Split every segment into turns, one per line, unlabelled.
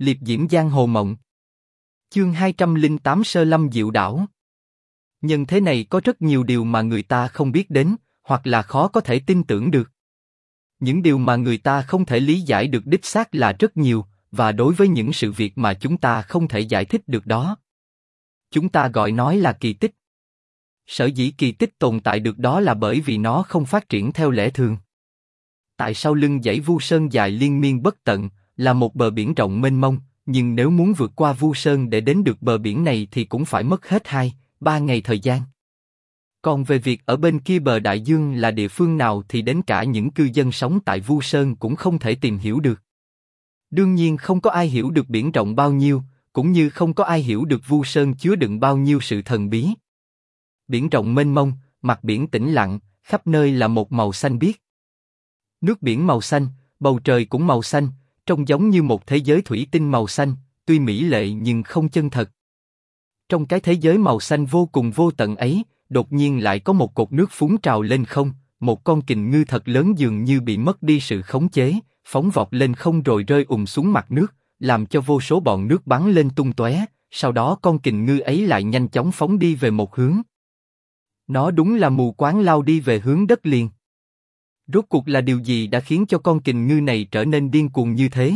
liệp diễm giang hồ mộng. Chương 208 Sơ Lâm Diệu Đảo Nhân thế này có rất nhiều điều mà người ta không biết đến, hoặc là khó có thể tin tưởng được. Những điều mà người ta không thể lý giải được đích xác là rất nhiều, và đối với những sự việc mà chúng ta không thể giải thích được đó, chúng ta gọi nói là kỳ tích. Sở dĩ kỳ tích tồn tại được đó là bởi vì nó không phát triển theo lẽ thường. Tại sao lưng dãy Vu Sơn dài liên miên bất tận, là một bờ biển rộng mênh mông, nhưng nếu muốn vượt qua Vu Sơn để đến được bờ biển này thì cũng phải mất hết hai, ba ngày thời gian. Còn về việc ở bên kia bờ đại dương là địa phương nào thì đến cả những cư dân sống tại Vu Sơn cũng không thể tìm hiểu được. Đương nhiên không có ai hiểu được biển rộng bao nhiêu, cũng như không có ai hiểu được Vu Sơn chứa đựng bao nhiêu sự thần bí. Biển rộng mênh mông, mặt biển tĩnh lặng, khắp nơi là một màu xanh biếc. Nước biển màu xanh, bầu trời cũng màu xanh, trông giống như một thế giới thủy tinh màu xanh, tuy mỹ lệ nhưng không chân thật. Trong cái thế giới màu xanh vô cùng vô tận ấy, đột nhiên lại có một cột nước phúng trào lên không, một con kình ngư thật lớn dường như bị mất đi sự khống chế, phóng vọt lên không rồi rơi ùm xuống mặt nước, làm cho vô số bọn nước bắn lên tung tóe. Sau đó con kình ngư ấy lại nhanh chóng phóng đi về một hướng. Nó đúng là mù quáng lao đi về hướng đất liền. Rốt cuộc là điều gì đã khiến cho con kình ngư này trở nên điên cuồng như thế?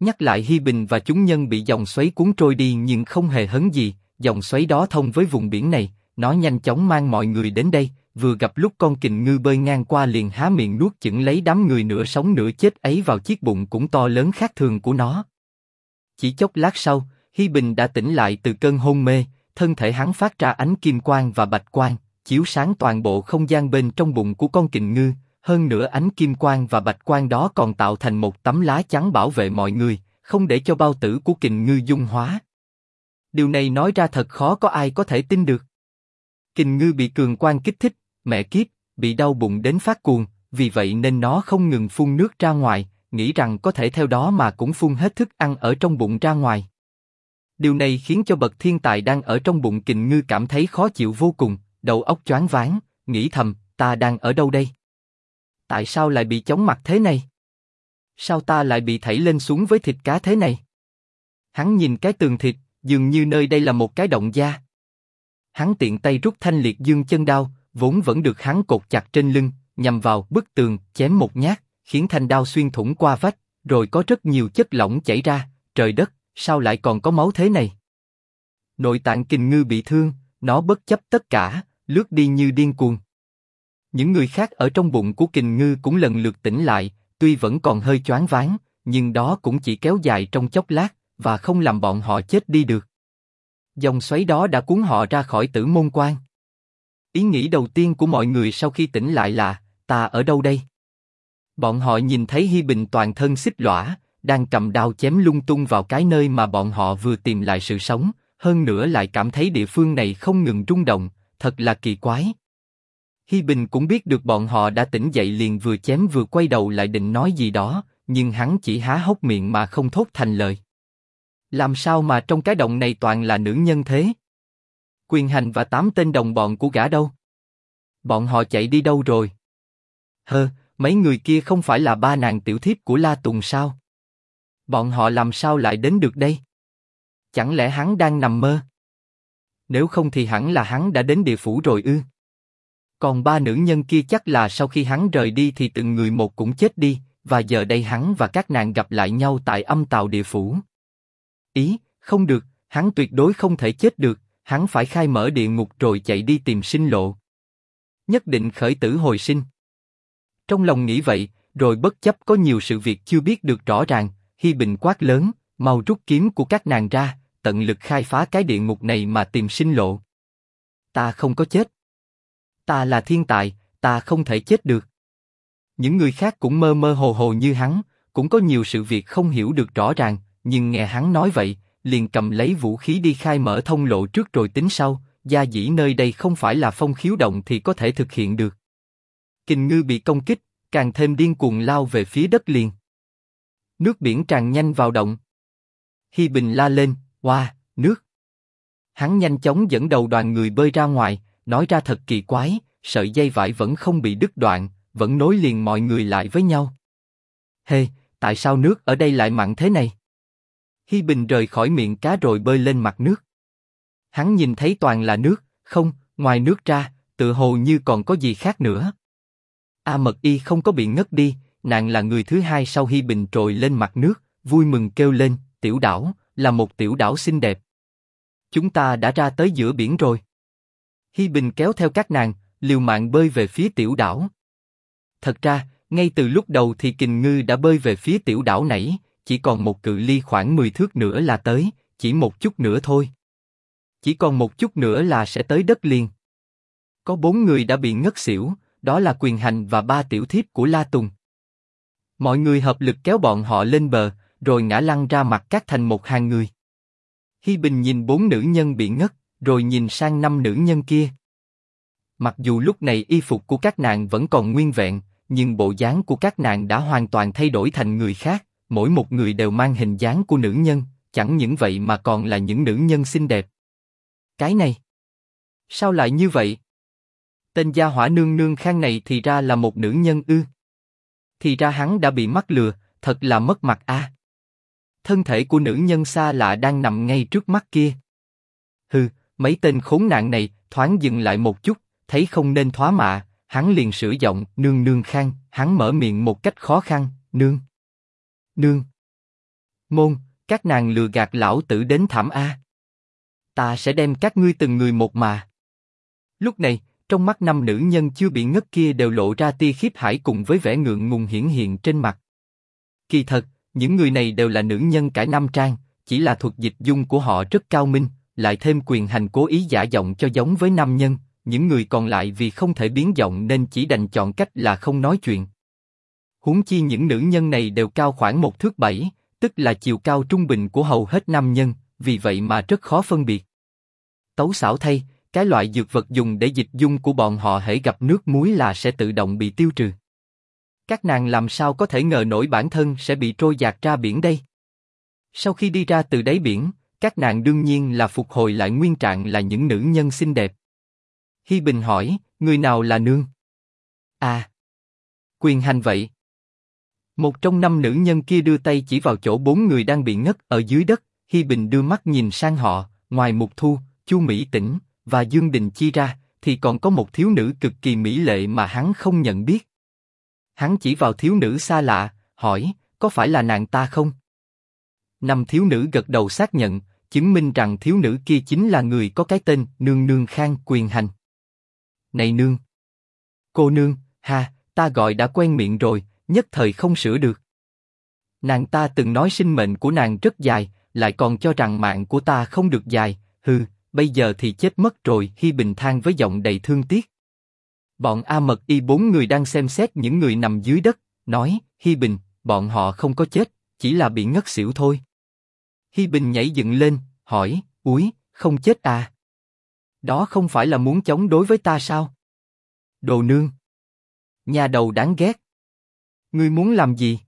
Nhắc lại Hi Bình và chúng nhân bị dòng xoáy cuốn trôi đi nhưng không hề hấn gì, dòng xoáy đó thông với vùng biển này, nó nhanh chóng mang mọi người đến đây, vừa gặp lúc con kình ngư bơi ngang qua liền há miệng nuốt chửng lấy đám người nửa sống nửa chết ấy vào chiếc bụng cũng to lớn khác thường của nó. Chỉ chốc lát sau, Hi Bình đã tỉnh lại từ cơn hôn mê, thân thể hắn phát ra ánh kim quang và bạch quang, chiếu sáng toàn bộ không gian bên trong bụng của con kình ngư. Hơn nữa ánh kim quang và bạch quang đó còn tạo thành một tấm lá chắn bảo vệ mọi người, không để cho bao tử của kình ngư dung hóa. Điều này nói ra thật khó có ai có thể tin được. Kình ngư bị cường quang kích thích, mẹ kiếp, bị đau bụng đến phát cuồng, vì vậy nên nó không ngừng phun nước ra ngoài, nghĩ rằng có thể theo đó mà cũng phun hết thức ăn ở trong bụng ra ngoài. Điều này khiến cho bậc thiên tài đang ở trong bụng kình ngư cảm thấy khó chịu vô cùng, đầu óc choáng váng, nghĩ thầm, ta đang ở đâu đây? Tại sao lại bị chóng mặt thế này? Sao ta lại bị thảy lên xuống với thịt cá thế này? Hắn nhìn cái tường thịt, dường như nơi đây là một cái động da. Hắn tiện tay rút thanh liệt dương chân đao, vốn vẫn được hắn cột chặt trên lưng, nhằm vào bức tường, chém một nhát, khiến thanh đao xuyên thủng qua vách, rồi có rất nhiều chất lỏng chảy ra. Trời đất, sao lại còn có máu thế này? Nội tạng kình ngư bị thương, nó bất chấp tất cả, lướt đi như điên cuồng. Những người khác ở trong bụng của kình ngư cũng lần lượt tỉnh lại, tuy vẫn còn hơi choáng váng, nhưng đó cũng chỉ kéo dài trong chốc lát và không làm bọn họ chết đi được. Dòng xoáy đó đã cuốn họ ra khỏi tử môn quan. Ý nghĩ đầu tiên của mọi người sau khi tỉnh lại là, ta ở đâu đây? Bọn họ nhìn thấy Hi Bình toàn thân xích lõa, đang cầm đao chém lung tung vào cái nơi mà bọn họ vừa tìm lại sự sống, hơn nữa lại cảm thấy địa phương này không ngừng rung động, thật là kỳ quái. Hi Bình cũng biết được bọn họ đã tỉnh dậy liền vừa chém vừa quay đầu lại định nói gì đó, nhưng hắn chỉ há hốc miệng mà không thốt thành lời. Làm sao mà trong cái động này toàn là nữ nhân thế? Quyền hành và tám tên đồng bọn của gã đâu? Bọn họ chạy đi đâu rồi? Hơ, mấy người kia không phải là ba nàng tiểu thiếp của La Tùng sao? Bọn họ làm sao lại đến được đây? Chẳng lẽ hắn đang nằm mơ? Nếu không thì hẳn là hắn đã đến địa phủ rồi ư? Còn ba nữ nhân kia chắc là sau khi hắn rời đi thì từng người một cũng chết đi, và giờ đây hắn và các nàng gặp lại nhau tại âm tàu địa phủ. Ý, không được, hắn tuyệt đối không thể chết được, hắn phải khai mở địa ngục rồi chạy đi tìm sinh lộ. Nhất định khởi tử hồi sinh. Trong lòng nghĩ vậy, rồi bất chấp có nhiều sự việc chưa biết được rõ ràng, Hi Bình quát lớn, mau rút kiếm của các nàng ra, tận lực khai phá cái địa ngục này mà tìm sinh lộ. Ta không có chết. Ta là thiên tài, ta không thể chết được. Những người khác cũng mơ mơ hồ hồ như hắn, cũng có nhiều sự việc không hiểu được rõ ràng, nhưng nghe hắn nói vậy, liền cầm lấy vũ khí đi khai mở thông lộ trước rồi tính sau. Gia dĩ nơi đây không phải là phong khiếu động thì có thể thực hiện được. Kình ngư bị công kích, càng thêm điên cuồng lao về phía đất liền. Nước biển tràn nhanh vào động. Hi Bình la lên, hoa, nước. Hắn nhanh chóng dẫn đầu đoàn người bơi ra ngoài, nói ra thật kỳ quái, sợi dây vải vẫn không bị đứt đoạn, vẫn nối liền mọi người lại với nhau. Hey, tại sao nước ở đây lại mặn thế này? Hi Bình rời khỏi miệng cá rồi bơi lên mặt nước. Hắn nhìn thấy toàn là nước, không, ngoài nước ra, tự hồ như còn có gì khác nữa. A Mật Y không có bị ngất đi, nàng là người thứ hai sau Hi Bình trồi lên mặt nước, vui mừng kêu lên, tiểu đảo, là một tiểu đảo xinh đẹp. Chúng ta đã ra tới giữa biển rồi. Hi Bình kéo theo các nàng, liều mạng bơi về phía tiểu đảo. Thật ra, ngay từ lúc đầu thì kình ngư đã bơi về phía tiểu đảo nãy, chỉ còn một cự ly khoảng 10 thước nữa là tới, chỉ một chút nữa thôi. Chỉ còn một chút nữa là sẽ tới đất liền. Có bốn người đã bị ngất xỉu, đó là quyền hành và ba tiểu thiếp của La Tùng. Mọi người hợp lực kéo bọn họ lên bờ, rồi ngã lăn ra mặt cát thành một hàng người. Hi Bình nhìn bốn nữ nhân bị ngất, rồi nhìn sang năm nữ nhân kia. Mặc dù lúc này y phục của các nàng vẫn còn nguyên vẹn, nhưng bộ dáng của các nàng đã hoàn toàn thay đổi thành người khác, mỗi một người đều mang hình dáng của nữ nhân, chẳng những vậy mà còn là những nữ nhân xinh đẹp. Cái này, sao lại như vậy? Tên gia hỏa nương nương khang này thì ra là một nữ nhân ư? Thì ra hắn đã bị mắc lừa, thật là mất mặt a. Thân thể của nữ nhân xa lạ đang nằm ngay trước mắt kia. Hừ, mấy tên khốn nạn này thoáng dừng lại một chút, thấy không nên thoá mạ, hắn liền sửa giọng, nương nương khang, hắn mở miệng một cách khó khăn, nương, nương, môn, các nàng lừa gạt lão tử đến thảm a, ta sẽ đem các ngươi từng người một mà. Lúc này, trong mắt năm nữ nhân chưa bị ngất kia đều lộ ra tia khiếp hải cùng với vẻ ngượng ngùng hiển hiện trên mặt. Kỳ thật, những người này đều là nữ nhân cải nam trang, chỉ là thuật dịch dung của họ rất cao minh, lại thêm quyền hành cố ý giả giọng cho giống với nam nhân, những người còn lại vì không thể biến giọng nên chỉ đành chọn cách là không nói chuyện. Huống chi những nữ nhân này đều cao khoảng một thước bảy, tức là chiều cao trung bình của hầu hết nam nhân, vì vậy mà rất khó phân biệt. Tấu xảo thay, cái loại dược vật dùng để dịch dung của bọn họ hễ gặp nước muối là sẽ tự động bị tiêu trừ. Các nàng làm sao có thể ngờ nổi bản thân sẽ bị trôi dạt ra biển đây? Sau khi đi ra từ đáy biển, các nàng đương nhiên là phục hồi lại nguyên trạng là những nữ nhân xinh đẹp. Hi Bình hỏi, người nào là nương? À, quyền hành vậy. Một trong năm nữ nhân kia đưa tay chỉ vào chỗ bốn người đang bị ngất ở dưới đất. Hi Bình đưa mắt nhìn sang họ, ngoài Mục Thu, Chu Mỹ Tĩnh và Dương Đình Chi ra, thì còn có một thiếu nữ cực kỳ mỹ lệ mà hắn không nhận biết. Hắn chỉ vào thiếu nữ xa lạ, hỏi, có phải là nàng ta không? Năm thiếu nữ gật đầu xác nhận, chứng minh rằng thiếu nữ kia chính là người có cái tên Nương Nương Khang Quyền Hành. Này nương, cô nương, ha, ta gọi đã quen miệng rồi, nhất thời không sửa được. Nàng ta từng nói sinh mệnh của nàng rất dài, lại còn cho rằng mạng của ta không được dài, hừ, bây giờ thì chết mất rồi. Hi Bình than với giọng đầy thương tiếc. Bọn A Mật Y bốn người đang xem xét những người nằm dưới đất, nói, Hi Bình, bọn họ không có chết, chỉ là bị ngất xỉu thôi. Hi Bình nhảy dựng lên, hỏi, úi, không chết à? Đó không phải là muốn chống đối với ta sao? Đồ nương. Nhà đầu đáng ghét. Ngươi muốn làm gì?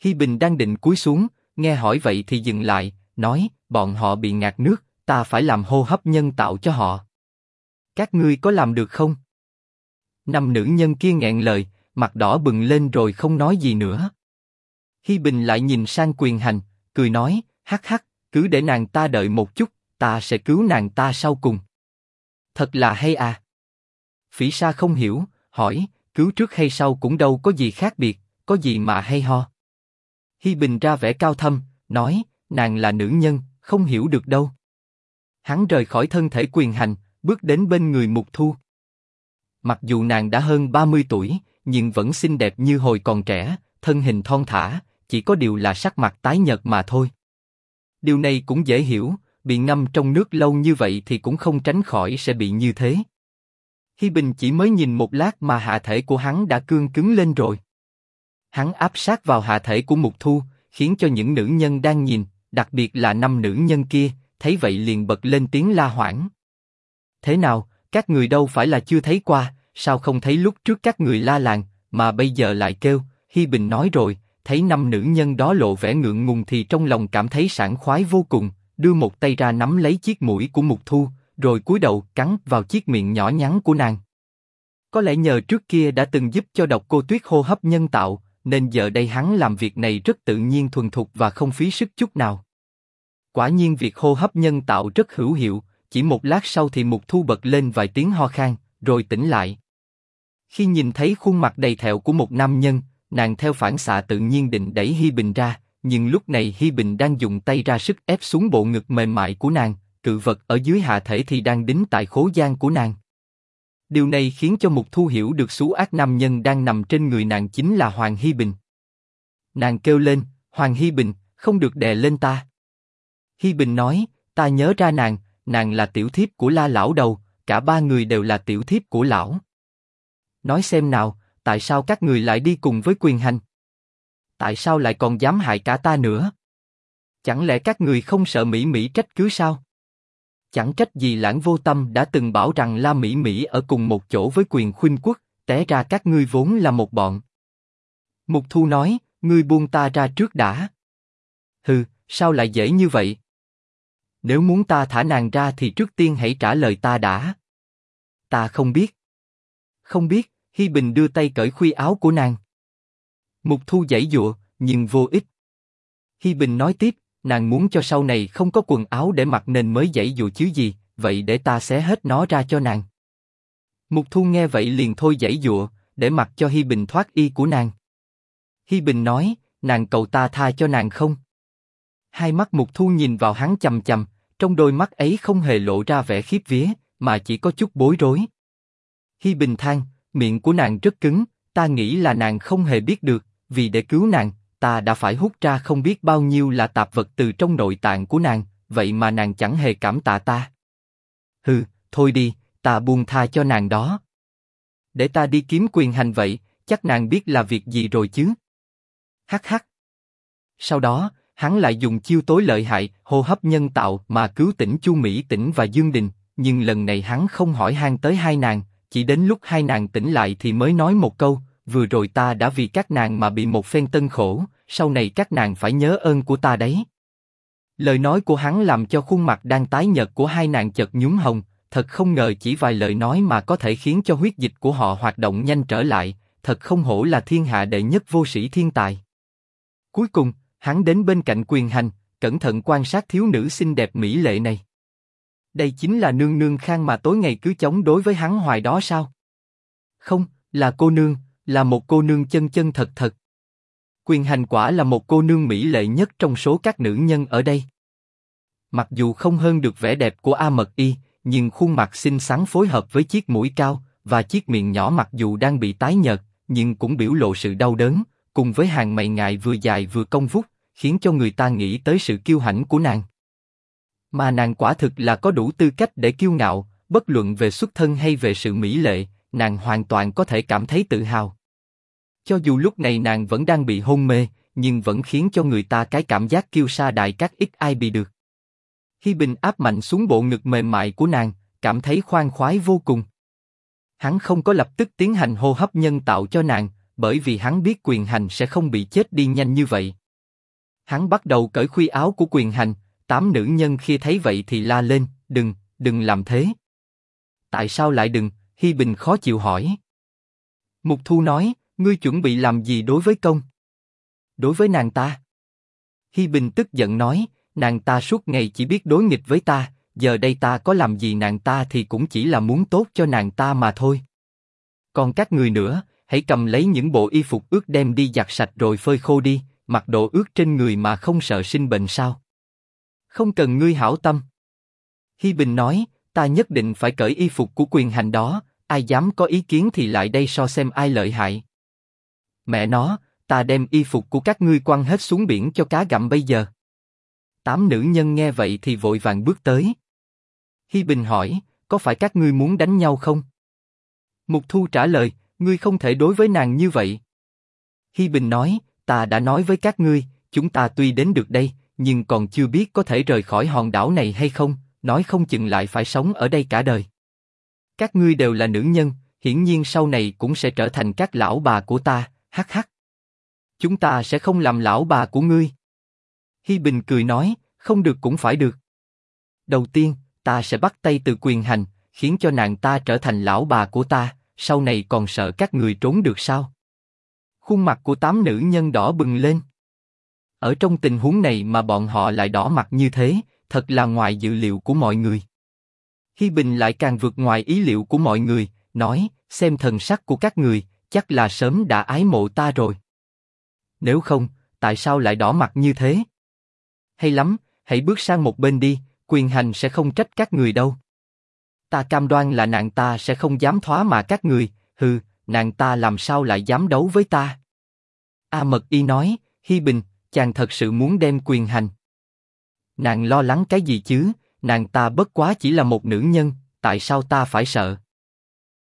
Hi Bình đang định cúi xuống, nghe hỏi vậy thì dừng lại, nói, bọn họ bị ngạt nước, ta phải làm hô hấp nhân tạo cho họ. Các ngươi có làm được không? Năm nữ nhân kia nghẹn lời, mặt đỏ bừng lên rồi không nói gì nữa. Hi Bình lại nhìn sang quyền hành, cười nói, hắc hắc, cứ để nàng ta đợi một chút, ta sẽ cứu nàng ta sau cùng. Thật là hay à. Phỉ Sa không hiểu, hỏi, cứu trước hay sau cũng đâu có gì khác biệt, có gì mà hay ho. Hi Bình ra vẻ cao thâm, nói, nàng là nữ nhân, không hiểu được đâu. Hắn rời khỏi thân thể quyền hành, bước đến bên người Mục Thu. Mặc dù nàng đã hơn 30 tuổi, nhưng vẫn xinh đẹp như hồi còn trẻ, thân hình thon thả, chỉ có điều là sắc mặt tái nhợt mà thôi. Điều này cũng dễ hiểu, bị ngâm trong nước lâu như vậy thì cũng không tránh khỏi sẽ bị như thế. Hi Bình chỉ mới nhìn một lát mà hạ thể của hắn đã cương cứng lên rồi. Hắn áp sát vào hạ thể của Mục Thu, khiến cho những nữ nhân đang nhìn, đặc biệt là năm nữ nhân kia, thấy vậy liền bật lên tiếng la hoảng. Thế nào, các người đâu phải là chưa thấy qua, sao không thấy lúc trước các người la làng, mà bây giờ lại kêu? Hi Bình nói rồi, thấy năm nữ nhân đó lộ vẻ ngượng ngùng thì trong lòng cảm thấy sảng khoái vô cùng, đưa một tay ra nắm lấy chiếc mũi của Mục Thu, rồi cúi đầu cắn vào chiếc miệng nhỏ nhắn của nàng. Có lẽ nhờ trước kia đã từng giúp cho độc cô Tuyết hô hấp nhân tạo, nên giờ đây hắn làm việc này rất tự nhiên thuần thục và không phí sức chút nào. Quả nhiên việc hô hấp nhân tạo rất hữu hiệu, chỉ một lát sau thì Mục Thu bật lên vài tiếng ho khan, rồi tỉnh lại. Khi nhìn thấy khuôn mặt đầy thẹo của một nam nhân, nàng theo phản xạ tự nhiên định đẩy Hi Bình ra, nhưng lúc này Hi Bình đang dùng tay ra sức ép xuống bộ ngực mềm mại của nàng, cự vật ở dưới hạ thể thì đang đính tại khố gian của nàng. Điều này khiến cho Mục Thu hiểu được số ác nam nhân đang nằm trên người nàng chính là Hoàng Hi Bình. Nàng kêu lên, Hoàng Hi Bình, không được đè lên ta. Hi Bình nói, ta nhớ ra nàng, nàng là tiểu thiếp của La Lão đầu, cả ba người đều là tiểu thiếp của lão. Nói xem nào, tại sao các người lại đi cùng với quyền hành? Tại sao lại còn dám hại cả ta nữa? Chẳng lẽ các người không sợ Mỹ Mỹ trách cứ sao? Chẳng trách gì lãng vô tâm đã từng bảo rằng La Mỹ Mỹ ở cùng một chỗ với quyền khuynh quốc, té ra các ngươi vốn là một bọn. Mục Thu nói, ngươi buông ta ra trước đã. Hừ, sao lại dễ như vậy? Nếu muốn ta thả nàng ra thì trước tiên hãy trả lời ta đã. Ta không biết. Không biết, Hi Bình đưa tay cởi khuy áo của nàng. Mục Thu giãy dụa, nhưng vô ích. Hi Bình nói tiếp, nàng muốn cho sau này không có quần áo để mặc nên mới giãy dụa chứ gì, vậy để ta xé hết nó ra cho nàng. Mục Thu nghe vậy liền thôi giãy dụa, để mặc cho Hi Bình thoát y của nàng. Hi Bình nói, nàng cầu ta tha cho nàng không? Hai mắt Mục Thu nhìn vào hắn chầm chầm, trong đôi mắt ấy không hề lộ ra vẻ khiếp vía, mà chỉ có chút bối rối. Hi Bình than, miệng của nàng rất cứng, ta nghĩ là nàng không hề biết được, vì để cứu nàng, ta đã phải hút ra không biết bao nhiêu là tạp vật từ trong nội tạng của nàng, vậy mà nàng chẳng hề cảm tạ ta. Hừ, thôi đi, ta buông tha cho nàng đó. Để ta đi kiếm quyền hành vậy, chắc nàng biết là việc gì rồi chứ. Hắc hắc. Sau đó, hắn lại dùng chiêu tối lợi hại, hô hấp nhân tạo mà cứu tỉnh Chu Mỹ Tĩnh và Dương Đình, nhưng lần này hắn không hỏi han tới hai nàng, chỉ đến lúc hai nàng tỉnh lại thì mới nói một câu, vừa rồi ta đã vì các nàng mà bị một phen tân khổ, sau này các nàng phải nhớ ơn của ta đấy. Lời nói của hắn làm cho khuôn mặt đang tái nhợt của hai nàng chợt nhúm hồng, thật không ngờ chỉ vài lời nói mà có thể khiến cho huyết dịch của họ hoạt động nhanh trở lại, thật không hổ là thiên hạ đệ nhất vô sĩ thiên tài. Cuối cùng, hắn đến bên cạnh quyền hành, cẩn thận quan sát thiếu nữ xinh đẹp mỹ lệ này. Đây chính là nương nương khang mà tối ngày cứ chống đối với hắn hoài đó sao? Không, là cô nương, là một cô nương chân chân thật thật. Quyền hành quả là một cô nương mỹ lệ nhất trong số các nữ nhân ở đây. Mặc dù không hơn được vẻ đẹp của A Mật Y, nhưng khuôn mặt xinh xắn phối hợp với chiếc mũi cao và chiếc miệng nhỏ mặc dù đang bị tái nhợt, nhưng cũng biểu lộ sự đau đớn, cùng với hàng mày ngài vừa dài vừa cong vút, khiến cho người ta nghĩ tới sự kiêu hãnh của nàng. Mà nàng quả thực là có đủ tư cách để kiêu ngạo, bất luận về xuất thân hay về sự mỹ lệ, nàng hoàn toàn có thể cảm thấy tự hào. Cho dù lúc này nàng vẫn đang bị hôn mê, nhưng vẫn khiến cho người ta cái cảm giác kiêu sa đại các ít ai bị được. Hi Bình áp mạnh xuống bộ ngực mềm mại của nàng, cảm thấy khoan khoái vô cùng. Hắn không có lập tức tiến hành hô hấp nhân tạo cho nàng, bởi vì hắn biết quyền hành sẽ không bị chết đi nhanh như vậy. Hắn bắt đầu cởi khuy áo của quyền hành, tám nữ nhân khi thấy vậy thì la lên, đừng, đừng làm thế. Tại sao lại đừng? Hi Bình khó chịu hỏi. Mục Thu nói, ngươi chuẩn bị làm gì đối với công? Đối với nàng ta? Hi Bình tức giận nói, nàng ta suốt ngày chỉ biết đối nghịch với ta, giờ đây ta có làm gì nàng ta thì cũng chỉ là muốn tốt cho nàng ta mà thôi. Còn các người nữa, hãy cầm lấy những bộ y phục ướt đem đi giặt sạch rồi phơi khô đi, mặc đồ ướt trên người mà không sợ sinh bệnh sao? Không cần ngươi hảo tâm. Hi Bình nói, ta nhất định phải cởi y phục của quyền hành đó, ai dám có ý kiến thì lại đây so xem ai lợi hại. Mẹ nó, ta đem y phục của các ngươi quăng hết xuống biển cho cá gặm bây giờ. Tám nữ nhân nghe vậy thì vội vàng bước tới. Hi Bình hỏi, có phải các ngươi muốn đánh nhau không? Mục Thu trả lời, ngươi không thể đối với nàng như vậy. Hi Bình nói, ta đã nói với các ngươi, chúng ta tuy đến được đây, nhưng còn chưa biết có thể rời khỏi hòn đảo này hay không, nói không chừng lại phải sống ở đây cả đời. Các ngươi đều là nữ nhân, hiển nhiên sau này cũng sẽ trở thành các lão bà của ta, hắc hắc. Chúng ta sẽ không làm lão bà của ngươi. Hi Bình cười nói, không được cũng phải được. Đầu tiên, ta sẽ bắt tay từ quyền hành, khiến cho nàng ta trở thành lão bà của ta, sau này còn sợ các người trốn được sao? Khuôn mặt của tám nữ nhân đỏ bừng lên. Ở trong tình huống này mà bọn họ lại đỏ mặt như thế, thật là ngoài dự liệu của mọi người. Hi Bình lại càng vượt ngoài ý liệu của mọi người, nói, xem thần sắc của các người, chắc là sớm đã ái mộ ta rồi. Nếu không, tại sao lại đỏ mặt như thế? Hay lắm, hãy bước sang một bên đi, quyền hành sẽ không trách các người đâu. Ta cam đoan là nàng ta sẽ không dám thoá mà các người, hừ, nàng ta làm sao lại dám đấu với ta? A Mật Y nói, Hi Bình, chàng thật sự muốn đem quyền hành. Nàng lo lắng cái gì chứ? Nàng ta bất quá chỉ là một nữ nhân, tại sao ta phải sợ?